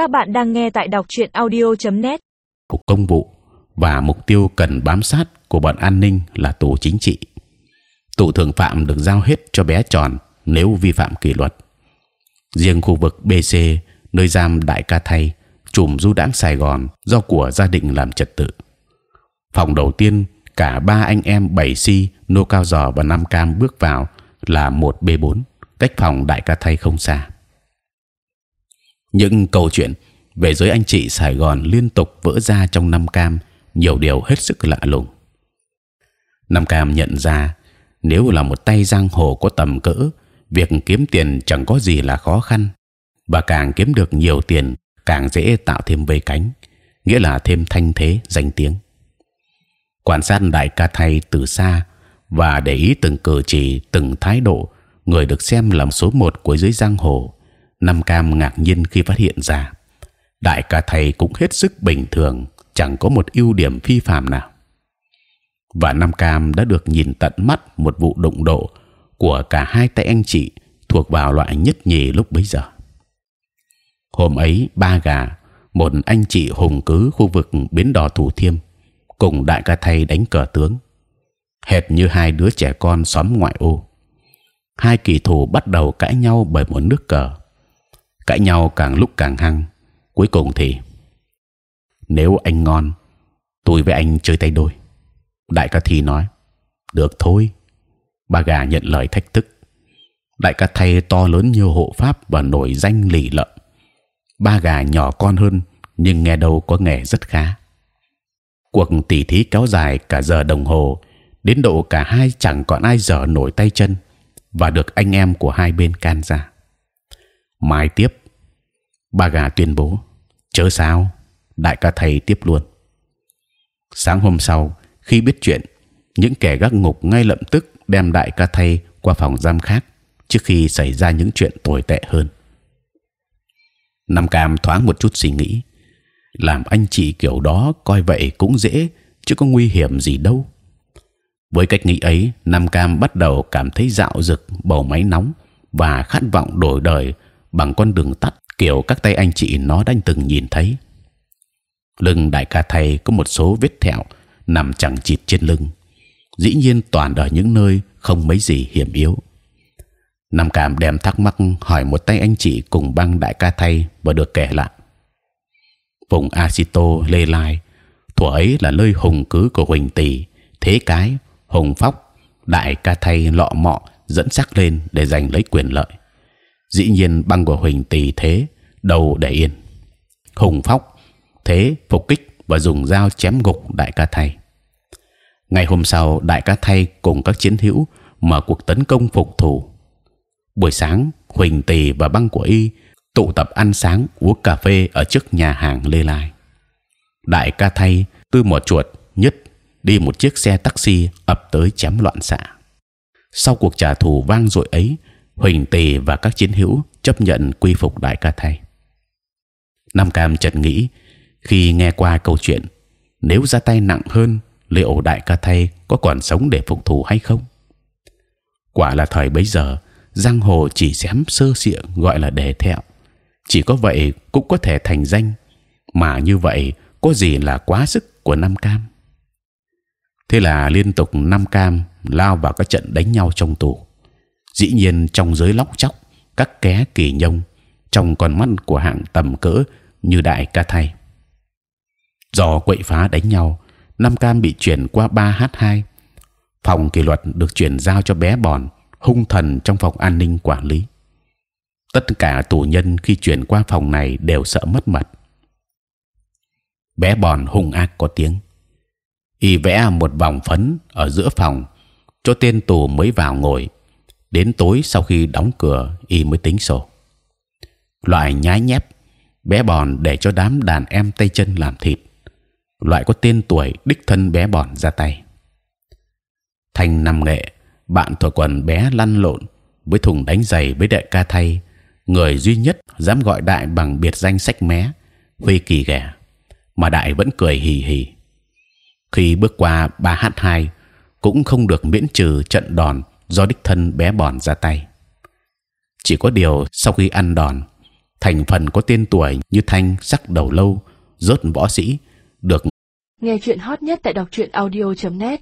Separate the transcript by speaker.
Speaker 1: Các bạn đang nghe tại đọc truyện audio.net.
Speaker 2: Cục công vụ và mục tiêu cần bám sát của bọn an ninh là tù chính trị. Tù thường phạm được giao hết cho bé tròn nếu vi phạm kỷ luật. Riêng khu vực BC nơi giam Đại Ca Thay, chùm du đãng Sài Gòn do của gia đình làm trật tự. Phòng đầu tiên cả ba anh em bảy si nô cao giò và nam cam bước vào là một b 4 cách phòng Đại Ca Thay không xa những câu chuyện về giới anh chị Sài Gòn liên tục vỡ ra trong năm cam nhiều điều hết sức lạ lùng. Năm cam nhận ra nếu là một tay giang hồ có tầm cỡ, việc kiếm tiền chẳng có gì là khó khăn và càng kiếm được nhiều tiền càng dễ tạo thêm vây cánh, nghĩa là thêm thanh thế danh tiếng. Quan sát đại ca thay từ xa và để ý từng cử chỉ, từng thái độ, người được xem làm số một của giới giang hồ Nam Cam ngạc nhiên khi phát hiện ra đại ca thầy cũng hết sức bình thường, chẳng có một ưu điểm phi phàm nào. Và Nam Cam đã được nhìn tận mắt một vụ đụng độ của cả hai tay anh chị thuộc vào loại nhất nhì lúc bấy giờ. Hôm ấy ba gà, một anh chị hùng cứ khu vực bến đò thủ thiêm, cùng đại ca thầy đánh cờ tướng, hệt như hai đứa trẻ con xóm ngoại ô. Hai kỳ thủ bắt đầu cãi nhau bởi một nước cờ cãi nhau càng lúc càng hăng. Cuối cùng thì, nếu anh ngon, tôi với anh chơi tay đôi. Đại ca thi nói, được thôi. Ba gà nhận lời thách thức. Đại ca thay to lớn như hộ pháp và nổi danh lì lợm. Ba gà nhỏ con hơn, nhưng nghe đâu có nghề rất khá. Cuộc tỉ thí kéo dài cả giờ đồng hồ, đến độ cả hai chẳng còn ai dở nổi tay chân và được anh em của hai bên can ra. Mai tiếp ba gà tuyên bố, chớ sao đại ca thầy tiếp luôn. Sáng hôm sau, khi biết chuyện, những kẻ gác ngục ngay lập tức đem đại ca thầy qua phòng giam khác trước khi xảy ra những chuyện tồi tệ hơn. Nam Cam thoáng một chút suy nghĩ, làm anh chị kiểu đó coi vậy cũng dễ, chứ có nguy hiểm gì đâu. Với cách nghĩ ấy, Nam Cam bắt đầu cảm thấy dạo dực, bầu máy nóng và khát vọng đổi đời bằng con đường tắt kiểu các tay anh chị nó đã từng nhìn thấy. Lưng đại ca thầy có một số vết thẹo nằm chẳng chịt trên lưng, dĩ nhiên toàn ở những nơi không mấy gì hiểm yếu. Nam Cảm đem thắc mắc hỏi một tay anh chị cùng băng đại ca thầy và được kể lại. Vùng Asito Lê Lai, thuở ấy là nơi hùng cứ của Huỳnh Tỷ, Thế Cái, Hùng Phóc, đại ca thầy lọ mọ dẫn sắc lên để giành lấy quyền lợi dĩ nhiên băng của huỳnh tỳ thế đầu để yên. Hùng phóc, thế phục kích và dùng dao chém gục đại ca thay. Ngày hôm sau, đại ca thay cùng các chiến hữu mở cuộc tấn công phục thủ buổi sáng, huỳnh tỳ và băng của y tụ tập ăn sáng, uống cà phê ở trước nhà hàng lê lai. Đại ca thay tư một chuột, nhất đi một chiếc xe taxi ập tới chém loạn xạ. Sau cuộc trả thù vang dội ấy huỳnh tề và các chiến hữu chấp nhận quy phục đại ca thay nam cam chợt nghĩ, khi nghe qua câu chuyện, nếu ra tay nặng hơn, liệu đại ca thay có còn sống để phục thù hay không? Quả là thời bấy giờ, giang hồ chỉ xém sơ sịa gọi là đề thẹo. Chỉ có vậy cũng có thể thành danh, mà như vậy có gì là quá sức của nam cam? Thế là liên tục Nam cam lao vào các trận đánh nhau trong tù dĩ nhiên trong giới lóc chóc, các ké kỳ nhông trong con mắt của hạng tầm cỡ như đại ca thay. Do quậy phá đánh nhau năm cam bị chuyển qua 3 h 2 phòng kỷ luật được chuyển giao cho bé bòn, hung thần trong phòng an ninh quản lý. Tất cả tù nhân khi chuyển qua phòng này đều sợ mất mật bé bòn hung ác có tiếng. Y vẽ một vòng phấn ở giữa phòng, cho tên tù mới vào ngồi đến tối sau khi đóng cửa, y mới tính sổ. Loại nhái nhép, bé bòn để cho đám đàn em tay chân làm thịt. Loại có tên tuổi đích thân bé bòn ra tay. Thành nằm nghệ, bạn thổi quần bé lăn lộn với thùng đánh giày với đại ca thay, người duy nhất dám gọi đại bằng biệt danh sách mé huy kỳ ghẻ, mà đại vẫn cười hì hì. Khi bước qua ba h 2 cũng không được miễn trừ trận đòn do đích thân bé bòn ra tay. Chỉ có điều sau khi ăn đòn, thành phần có tên tuổi như thanh sắc đầu lâu rớt võ sĩ được
Speaker 1: nghe chuyện hot nhất tại đọc truyện audio .net